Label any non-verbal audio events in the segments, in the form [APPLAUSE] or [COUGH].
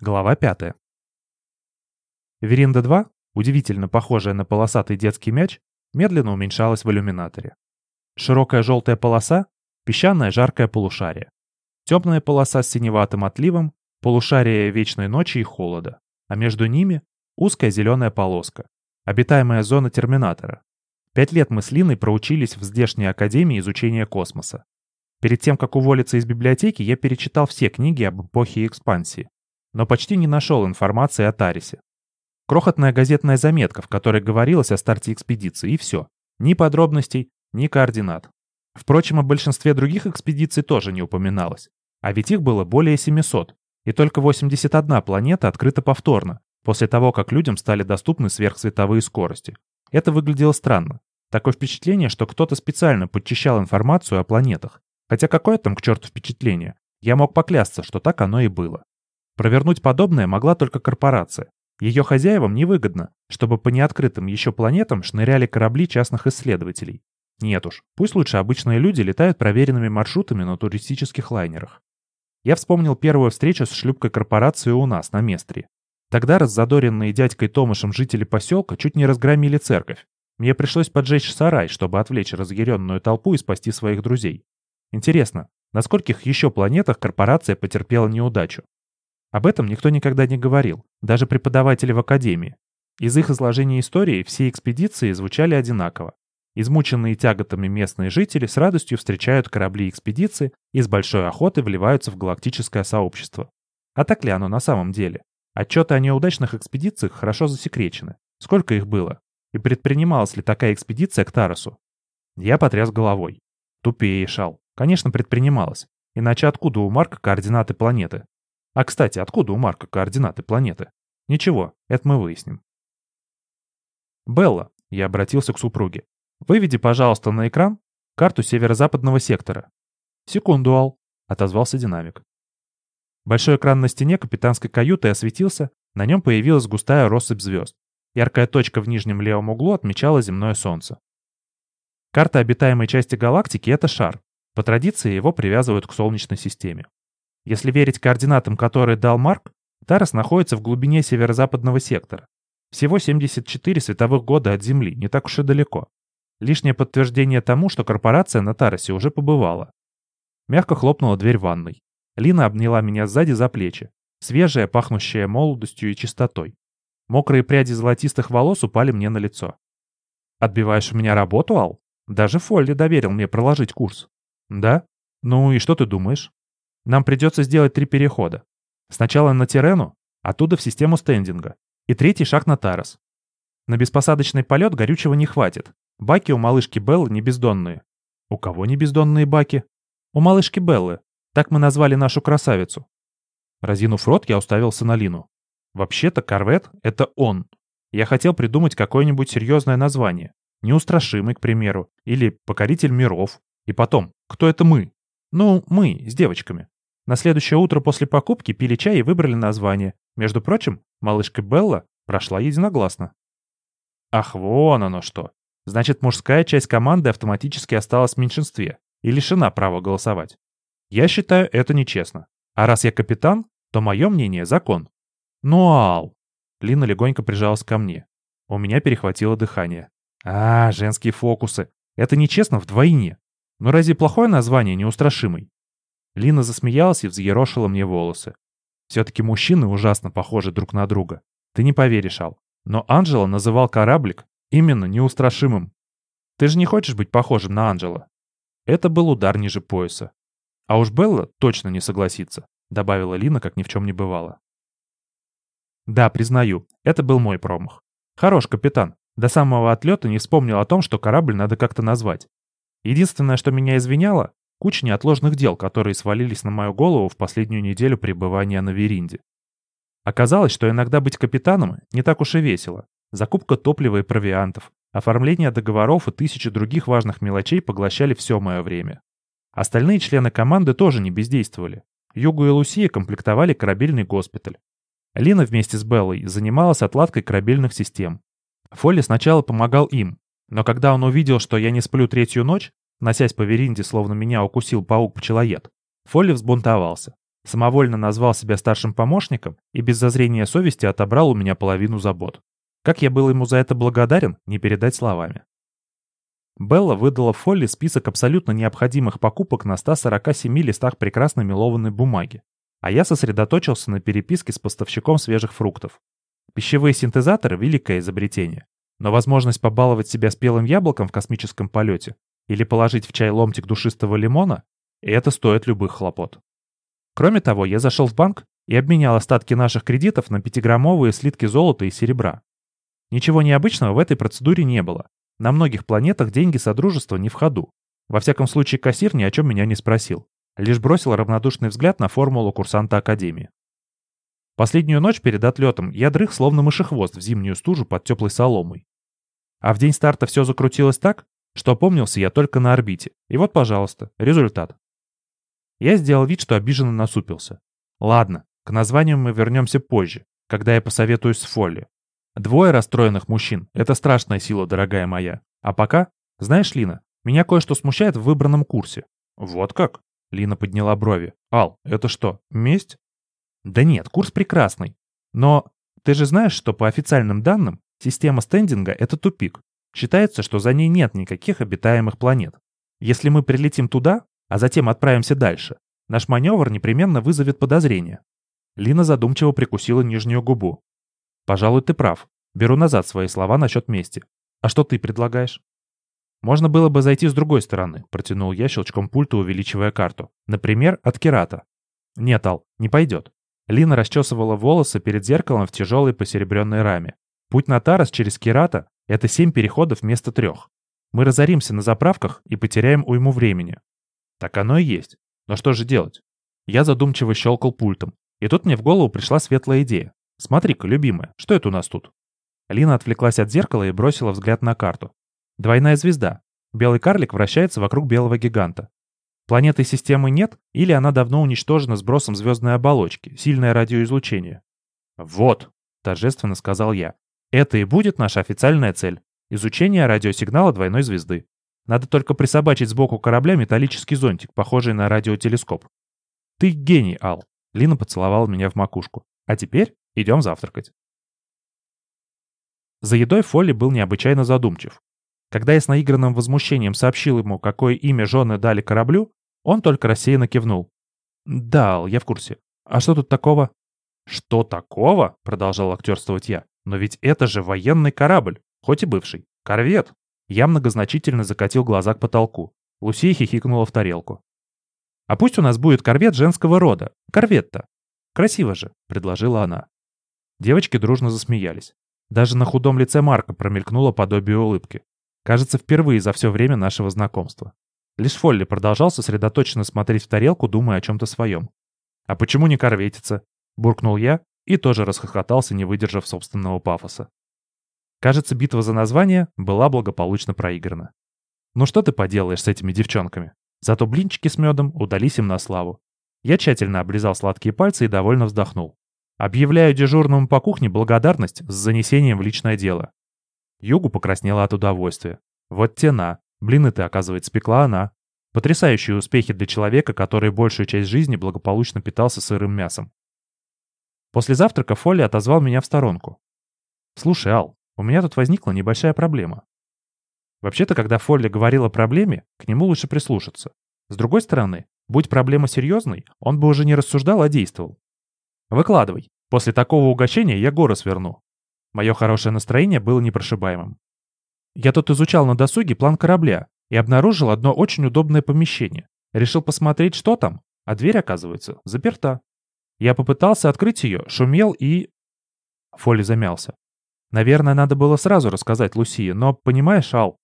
Глава 5. Веринда-2, удивительно похожая на полосатый детский мяч, медленно уменьшалась в иллюминаторе. Широкая желтая полоса — песчаное жаркое полушарие. Темная полоса с синеватым отливом — полушарие вечной ночи и холода, а между ними — узкая зеленая полоска, обитаемая зона терминатора. Пять лет мы с Линой проучились в здешней академии изучения космоса. Перед тем, как уволиться из библиотеки, я перечитал все книги об эпохе экспансии но почти не нашел информации о Тарисе. Крохотная газетная заметка, в которой говорилось о старте экспедиции, и все. Ни подробностей, ни координат. Впрочем, о большинстве других экспедиций тоже не упоминалось. А ведь их было более 700, и только 81 планета открыта повторно, после того, как людям стали доступны сверхсветовые скорости. Это выглядело странно. Такое впечатление, что кто-то специально подчищал информацию о планетах. Хотя какое там к черту впечатление? Я мог поклясться, что так оно и было. Провернуть подобное могла только корпорация. Ее хозяевам невыгодно, чтобы по неоткрытым еще планетам шныряли корабли частных исследователей. Нет уж, пусть лучше обычные люди летают проверенными маршрутами на туристических лайнерах. Я вспомнил первую встречу с шлюпкой корпорации у нас, на Местре. Тогда раззадоренные дядькой Томашем жители поселка чуть не разгромили церковь. Мне пришлось поджечь сарай, чтобы отвлечь разъяренную толпу и спасти своих друзей. Интересно, на скольких еще планетах корпорация потерпела неудачу? Об этом никто никогда не говорил, даже преподаватели в академии. Из их изложения истории все экспедиции звучали одинаково. Измученные тяготами местные жители с радостью встречают корабли экспедиции и с большой охотой вливаются в галактическое сообщество. А так ли оно на самом деле? Отчеты о неудачных экспедициях хорошо засекречены. Сколько их было? И предпринималась ли такая экспедиция к Тарасу? Я потряс головой. Тупее шал. Конечно, предпринималась. Иначе откуда у Марка координаты планеты? А, кстати, откуда у Марка координаты планеты? Ничего, это мы выясним. «Белла», — я обратился к супруге, — «выведи, пожалуйста, на экран карту северо-западного сектора». «Секунду, Ал», — отозвался динамик. Большой экран на стене капитанской каюты осветился, на нем появилась густая россыпь звезд. Яркая точка в нижнем левом углу отмечала земное солнце. Карта обитаемой части галактики — это шар. По традиции его привязывают к Солнечной системе. Если верить координатам, которые дал Марк, Тарас находится в глубине северо-западного сектора. Всего 74 световых года от Земли, не так уж и далеко. Лишнее подтверждение тому, что корпорация на Тарасе уже побывала. Мягко хлопнула дверь ванной. Лина обняла меня сзади за плечи, свежая, пахнущая молодостью и чистотой. Мокрые пряди золотистых волос упали мне на лицо. «Отбиваешь у меня работу, Ал? Даже Фолли доверил мне проложить курс». «Да? Ну и что ты думаешь?» Нам придется сделать три перехода. Сначала на Тирену, оттуда в систему стендинга. И третий шаг на Тарас. На беспосадочный полет горючего не хватит. Баки у малышки Беллы не бездонные. У кого не бездонные баки? У малышки Беллы. Так мы назвали нашу красавицу. Разинув рот, я уставился на Лину. Вообще-то корвет — это он. Я хотел придумать какое-нибудь серьезное название. Неустрашимый, к примеру, или Покоритель миров. И потом, кто это мы? Ну, мы, с девочками. На следующее утро после покупки пили чай и выбрали название. Между прочим, малышка Белла прошла единогласно. Ах, вон оно что. Значит, мужская часть команды автоматически осталась в меньшинстве и лишена права голосовать. Я считаю это нечестно. А раз я капитан, то мое мнение — закон. Ну, Ал. Лина легонько прижалась ко мне. У меня перехватило дыхание. А, женские фокусы. Это нечестно вдвойне. Но разве плохое название неустрашимый? Лина засмеялась и взъерошила мне волосы. Все-таки мужчины ужасно похожи друг на друга. Ты не поверишь, Ал. Но Анджела называл кораблик именно неустрашимым. Ты же не хочешь быть похожим на Анджела? Это был удар ниже пояса. А уж Белла точно не согласится, добавила Лина, как ни в чем не бывало. Да, признаю, это был мой промах. Хорош капитан. До самого отлета не вспомнил о том, что корабль надо как-то назвать. Единственное, что меня извиняло, Куча неотложных дел, которые свалились на мою голову в последнюю неделю пребывания на Веринде. Оказалось, что иногда быть капитаном не так уж и весело. Закупка топлива и провиантов, оформление договоров и тысячи других важных мелочей поглощали все мое время. Остальные члены команды тоже не бездействовали. Югу и Лусия комплектовали корабельный госпиталь. Лина вместе с Беллой занималась отладкой корабельных систем. Фолли сначала помогал им, но когда он увидел, что я не сплю третью ночь, Носясь по веринде, словно меня укусил паук-пчелоед. Фолли взбунтовался. Самовольно назвал себя старшим помощником и без зазрения совести отобрал у меня половину забот. Как я был ему за это благодарен, не передать словами. Белла выдала Фолли список абсолютно необходимых покупок на 147 листах прекрасной мелованной бумаги, а я сосредоточился на переписке с поставщиком свежих фруктов. Пищевые синтезаторы – великое изобретение, но возможность побаловать себя спелым яблоком в космическом полете или положить в чай ломтик душистого лимона – это стоит любых хлопот. Кроме того, я зашел в банк и обменял остатки наших кредитов на пятиграммовые слитки золота и серебра. Ничего необычного в этой процедуре не было, на многих планетах деньги Содружества не в ходу. Во всяком случае, кассир ни о чем меня не спросил. Лишь бросил равнодушный взгляд на формулу курсанта Академии. Последнюю ночь перед отлетом я дрых словно мышехвост в зимнюю стужу под теплой соломой. А в день старта все закрутилось так, что помнился я только на орбите. И вот, пожалуйста, результат. Я сделал вид, что обиженно насупился. Ладно, к названию мы вернемся позже, когда я посоветуюсь с Фолли. Двое расстроенных мужчин — это страшная сила, дорогая моя. А пока, знаешь, Лина, меня кое-что смущает в выбранном курсе. Вот как? Лина подняла брови. Ал, это что, месть? Да нет, курс прекрасный. Но ты же знаешь, что по официальным данным система стендинга — это тупик. Считается, что за ней нет никаких обитаемых планет. Если мы прилетим туда, а затем отправимся дальше, наш маневр непременно вызовет подозрение. Лина задумчиво прикусила нижнюю губу. Пожалуй, ты прав. Беру назад свои слова насчет мести. А что ты предлагаешь? Можно было бы зайти с другой стороны, протянул я щелчком пульта, увеличивая карту. Например, от Керата. Нет, Ал, не пойдет. Лина расчесывала волосы перед зеркалом в тяжелой посеребренной раме. Путь на Тарас через Керата — это семь переходов вместо трех. Мы разоримся на заправках и потеряем уйму времени. Так оно и есть. Но что же делать? Я задумчиво щелкал пультом. И тут мне в голову пришла светлая идея. «Смотри-ка, любимая, что это у нас тут?» Лина отвлеклась от зеркала и бросила взгляд на карту. «Двойная звезда. Белый карлик вращается вокруг белого гиганта. Планеты системы нет, или она давно уничтожена сбросом звездной оболочки, сильное радиоизлучение». «Вот», — торжественно сказал я, — «это и будет наша официальная цель. Изучение радиосигнала двойной звезды. Надо только присобачить сбоку корабля металлический зонтик, похожий на радиотелескоп». «Ты гений, Ал», — Лина поцеловала меня в макушку. «А теперь Идем завтракать. За едой Фолли был необычайно задумчив. Когда я с наигранным возмущением сообщил ему, какое имя жены дали кораблю, он только рассеянно кивнул. «Да, я в курсе. А что тут такого?» «Что такого?» — продолжал актерствовать я. «Но ведь это же военный корабль, хоть и бывший. Корвет». Я многозначительно закатил глаза к потолку. Лусия хихикнула в тарелку. «А пусть у нас будет корвет женского рода. Корвет-то. Красиво же», — предложила она. Девочки дружно засмеялись. Даже на худом лице Марка промелькнуло подобие улыбки. Кажется, впервые за все время нашего знакомства. Лишь Фолли продолжал сосредоточенно смотреть в тарелку, думая о чем-то своем. «А почему не корветится?» — буркнул я и тоже расхохотался, не выдержав собственного пафоса. Кажется, битва за название была благополучно проиграна. Ну что ты поделаешь с этими девчонками? Зато блинчики с медом удались им на славу. Я тщательно облизал сладкие пальцы и довольно вздохнул. Объявляю дежурному по кухне благодарность с занесением в личное дело. Югу покраснела от удовольствия. Вот тена. Блины ты, оказывается, пекла она. Потрясающие успехи для человека, который большую часть жизни благополучно питался сырым мясом. После завтрака Фолли отозвал меня в сторонку. «Слушай, Ал, у меня тут возникла небольшая проблема». Вообще-то, когда Фолли говорил о проблеме, к нему лучше прислушаться. С другой стороны, будь проблема серьезной, он бы уже не рассуждал, а действовал. Выкладывай. После такого угощения я горы сверну. Мое хорошее настроение было непрошибаемым. Я тут изучал на досуге план корабля и обнаружил одно очень удобное помещение. Решил посмотреть, что там, а дверь, оказывается, заперта. Я попытался открыть ее, шумел и... Фоли замялся. Наверное, надо было сразу рассказать Лусии, но, понимаешь, Ал...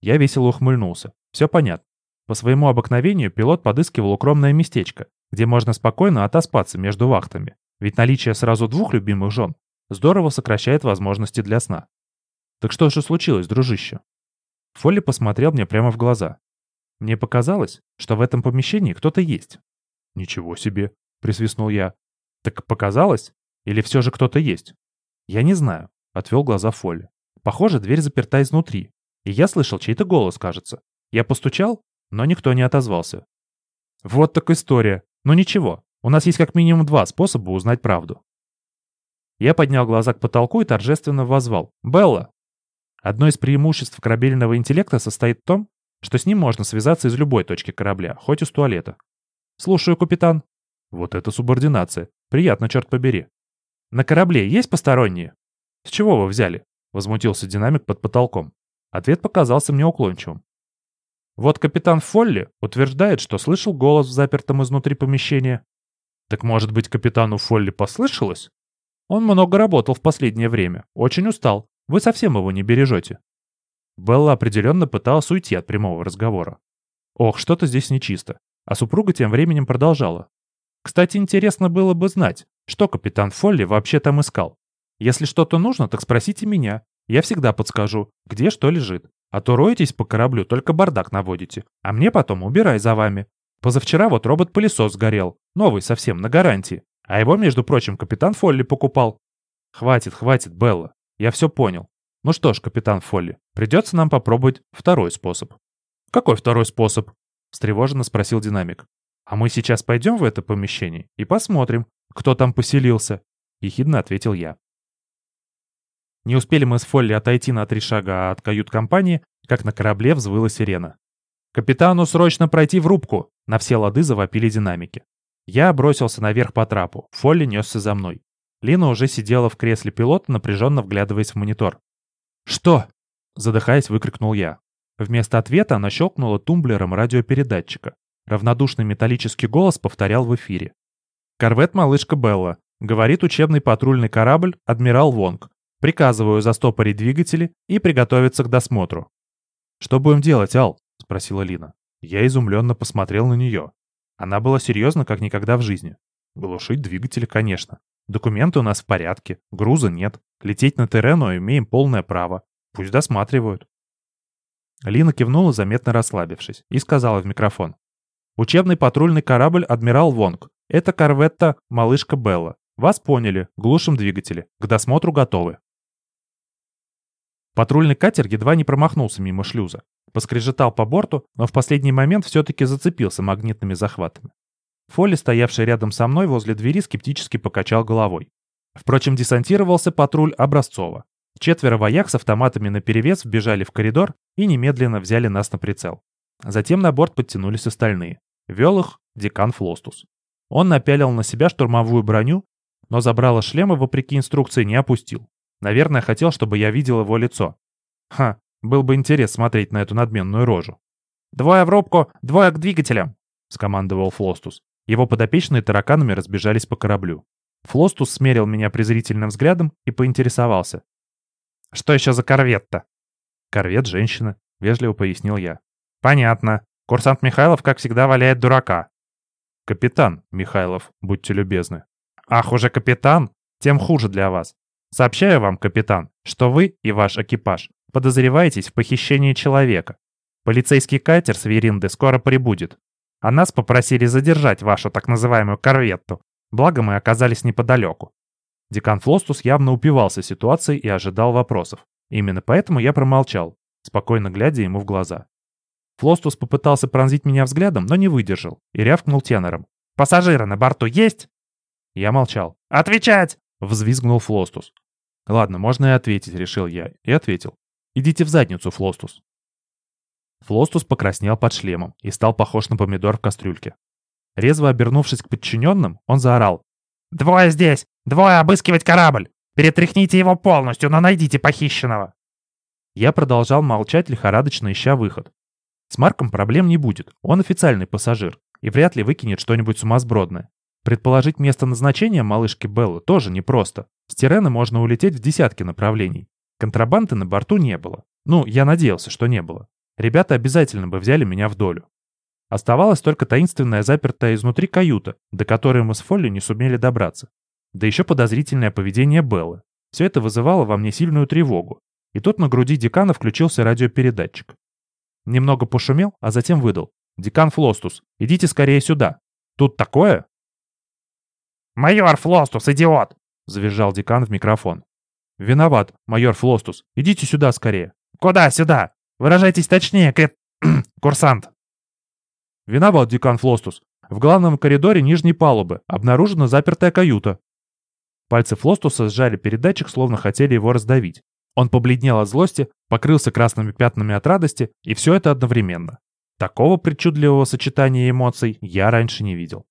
Я весело ухмыльнулся. Все понятно. По своему обыкновению пилот подыскивал укромное местечко, где можно спокойно отоспаться между вахтами, ведь наличие сразу двух любимых жен здорово сокращает возможности для сна. Так что же случилось, дружище? Фолли посмотрел мне прямо в глаза. Мне показалось, что в этом помещении кто-то есть. Ничего себе, присвистнул я. Так показалось? Или все же кто-то есть? Я не знаю, отвел глаза Фолли. Похоже, дверь заперта изнутри. И я слышал чей-то голос, кажется. Я постучал, но никто не отозвался. Вот так история. Ну ничего, У нас есть как минимум два способа узнать правду. Я поднял глаза к потолку и торжественно возвал. «Белла!» Одно из преимуществ корабельного интеллекта состоит в том, что с ним можно связаться из любой точки корабля, хоть из туалета. «Слушаю, капитан». Вот это субординация. Приятно, черт побери. «На корабле есть посторонние?» «С чего вы взяли?» — возмутился динамик под потолком. Ответ показался мне уклончивым. Вот капитан Фолли утверждает, что слышал голос в запертом изнутри помещения. Так может быть, капитану Фолли послышалось? Он много работал в последнее время, очень устал. Вы совсем его не бережете. Белла определенно пыталась уйти от прямого разговора. Ох, что-то здесь нечисто. А супруга тем временем продолжала. Кстати, интересно было бы знать, что капитан Фолли вообще там искал. Если что-то нужно, так спросите меня. Я всегда подскажу, где что лежит. А то роетесь по кораблю, только бардак наводите. А мне потом убирай за вами. Позавчера вот робот-пылесос сгорел. Новый совсем, на гарантии. А его, между прочим, капитан Фолли покупал. Хватит, хватит, Белла. Я все понял. Ну что ж, капитан Фолли, придется нам попробовать второй способ. Какой второй способ? Встревоженно спросил динамик. А мы сейчас пойдем в это помещение и посмотрим, кто там поселился. Ехидно ответил я. Не успели мы с Фолли отойти на три шага от кают-компании, как на корабле взвыла сирена. «Капитану срочно пройти в рубку!» На все лады завопили динамики. Я бросился наверх по трапу, Фолли несся за мной. Лина уже сидела в кресле пилота, напряженно вглядываясь в монитор. «Что?» — задыхаясь, выкрикнул я. Вместо ответа она щелкнула тумблером радиопередатчика. Равнодушный металлический голос повторял в эфире. «Корвет «Малышка Белла», — говорит учебный патрульный корабль «Адмирал Вонг». Приказываю застопорить двигатели и приготовиться к досмотру. «Что будем делать, Ал?» — спросила Лина. Я изумленно посмотрел на нее. Она была серьезна, как никогда в жизни. Глушить двигатели, конечно. Документы у нас в порядке, груза нет. Лететь на Терену имеем полное право. Пусть досматривают. Лина кивнула, заметно расслабившись, и сказала в микрофон. «Учебный патрульный корабль «Адмирал Вонг». Это корветта «Малышка Белла». Вас поняли, глушим двигатели. К досмотру готовы». Патрульный катер едва не промахнулся мимо шлюза. Поскрежетал по борту, но в последний момент все-таки зацепился магнитными захватами. Фолли, стоявший рядом со мной возле двери, скептически покачал головой. Впрочем, десантировался патруль Образцова. Четверо вояк с автоматами наперевес вбежали в коридор и немедленно взяли нас на прицел. Затем на борт подтянулись остальные. Вел их декан Флостус. Он напялил на себя штурмовую броню, но забрало шлема, вопреки инструкции, не опустил. Наверное, хотел, чтобы я видел его лицо. Ха, был бы интерес смотреть на эту надменную рожу. «Двое в рубку, двое к двигателям!» — скомандовал Флостус. Его подопечные тараканами разбежались по кораблю. Флостус смерил меня презрительным взглядом и поинтересовался. «Что еще за корвет-то?» «Корвет женщина», — вежливо пояснил я. «Понятно. Курсант Михайлов, как всегда, валяет дурака». «Капитан Михайлов, будьте любезны». «Ах, уже капитан? Тем хуже для вас. Сообщаю вам, капитан, что вы и ваш экипаж подозреваетесь в похищении человека. Полицейский катер с Веринды скоро прибудет. А нас попросили задержать вашу так называемую корветту. Благо мы оказались неподалеку. Декан Флостус явно упивался ситуацией и ожидал вопросов. Именно поэтому я промолчал, спокойно глядя ему в глаза. Флостус попытался пронзить меня взглядом, но не выдержал и рявкнул тенором. «Пассажиры на борту есть?» Я молчал. «Отвечать!» — взвизгнул Флостус. «Ладно, можно и ответить», — решил я. И ответил. «Идите в задницу, Флостус». Флостус покраснел под шлемом и стал похож на помидор в кастрюльке. Резво обернувшись к подчиненным, он заорал. «Двое здесь! Двое обыскивать корабль! Перетряхните его полностью, но найдите похищенного!» Я продолжал молчать, лихорадочно ища выход. С Марком проблем не будет, он официальный пассажир и вряд ли выкинет что-нибудь сумасбродное. Предположить место назначения малышки Беллы тоже непросто. С Тирены можно улететь в десятки направлений. Контрабанды на борту не было. Ну, я надеялся, что не было. Ребята обязательно бы взяли меня в долю. Оставалась только таинственная запертая изнутри каюта, до которой мы с Фолли не сумели добраться. Да еще подозрительное поведение Беллы. Все это вызывало во мне сильную тревогу. И тут на груди декана включился радиопередатчик. Немного пошумел, а затем выдал. «Декан Флостус, идите скорее сюда. Тут такое?» «Майор Флостус, идиот!» — завизжал декан в микрофон. «Виноват, майор Флостус. Идите сюда скорее». «Куда сюда? Выражайтесь точнее, кэп... [CLEARS THROAT] курсант». «Виноват, декан Флостус. В главном коридоре нижней палубы обнаружена запертая каюта. Пальцы Флостуса сжали передатчик, словно хотели его раздавить. Он побледнел от злости, покрылся красными пятнами от радости, и все это одновременно. Такого причудливого сочетания эмоций я раньше не видел.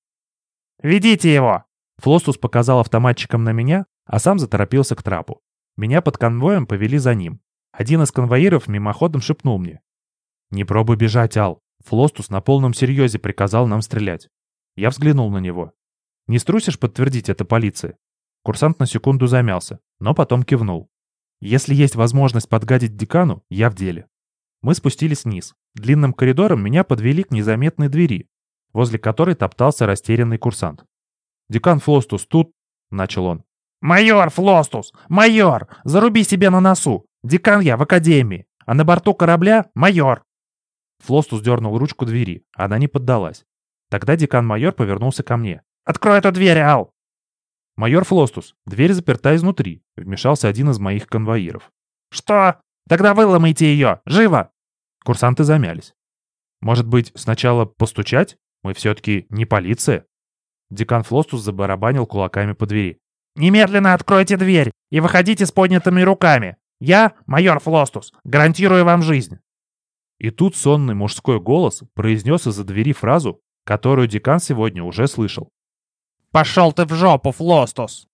«Ведите его!» Флостус показал автоматчиком на меня, а сам заторопился к трапу. Меня под конвоем повели за ним. Один из конвоиров мимоходом шепнул мне. «Не пробуй бежать, Ал. Флостус на полном серьезе приказал нам стрелять». Я взглянул на него. «Не струсишь подтвердить это полиции?» Курсант на секунду замялся, но потом кивнул. «Если есть возможность подгадить декану, я в деле». Мы спустились вниз. Длинным коридором меня подвели к незаметной двери, возле которой топтался растерянный курсант. «Декан Флостус тут...» — начал он. «Майор Флостус! Майор! Заруби себе на носу! Декан я в академии, а на борту корабля — майор!» Флостус дернул ручку двери, она не поддалась. Тогда декан-майор повернулся ко мне. «Открой эту дверь, Ал!» «Майор Флостус, дверь заперта изнутри», — вмешался один из моих конвоиров. «Что? Тогда выломайте ее! Живо!» Курсанты замялись. «Может быть, сначала постучать? Мы все-таки не полиция?» Декан Флостус забарабанил кулаками по двери. «Немедленно откройте дверь и выходите с поднятыми руками! Я, майор Флостус, гарантирую вам жизнь!» И тут сонный мужской голос произнес из-за двери фразу, которую декан сегодня уже слышал. «Пошел ты в жопу, Флостус!»